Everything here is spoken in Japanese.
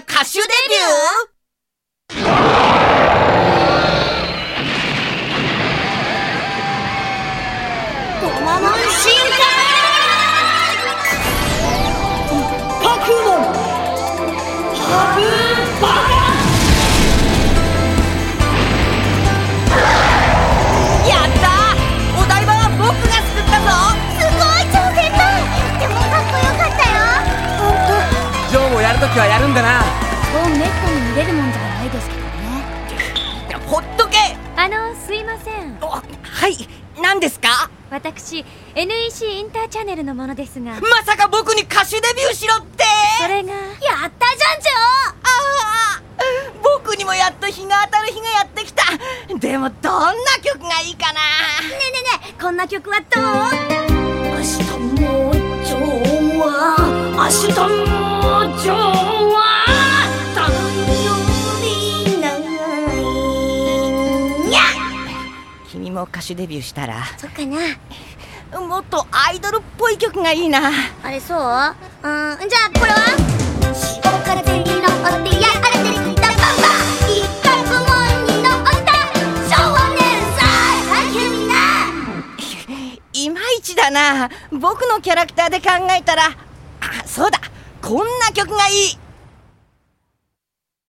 歌手デビュー？このまま見れるもんじゃないですけどね。ほっとけ。あのすいません。おはい。何ですか？私 NEC インターチャネルのものですが。まさか僕に歌手デビューしろって。それがやったじゃんちああ僕にもやっと日が当たる日がやってきた。でもどんな曲がいいかな。ょねえねえねえこんな曲はどう？明日も今日は明日も君も歌手デビューしたらそっかな。もっとアイドルっぽい曲がいいな。あれそう？うん。じゃあこれは？塩辛ゼリーのおってやあれてりたバンバ一角門にのった少年ないまいちだな僕のキャラクターで考えたらあそうだこんな曲がいい。